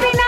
बिना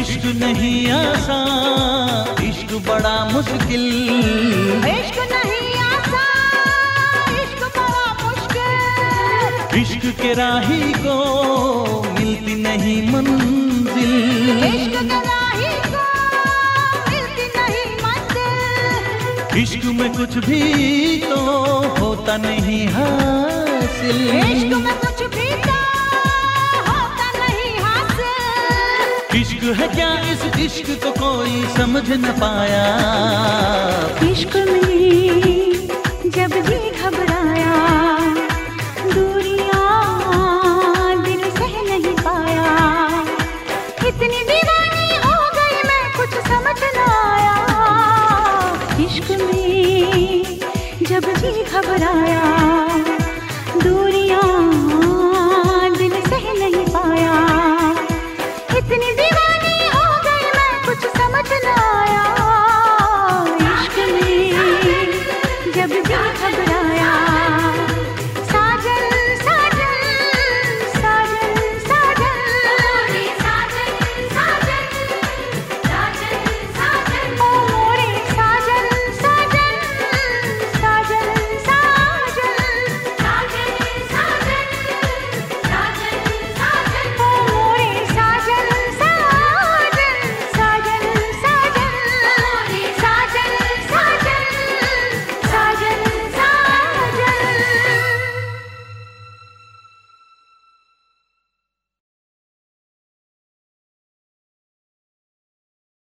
इश्क नहीं आसान इश्क बड़ा मुश्किल। इश्क नहीं आसान इश्क बड़ा मुश्किल। इश्क के राही को मिलती नहीं मंजिल। इश्क के राही को मिलती नहीं मंजिल। इश्क में कुछ भी तो होता नहीं हासिल। इश्क में तो इश्क है क्या इस इश्क को कोई समझ न पाया? इश्क में जब भी घबराया, दूरिया दिल नहीं पाया। कुछ समझ न आया। जब जी घबराया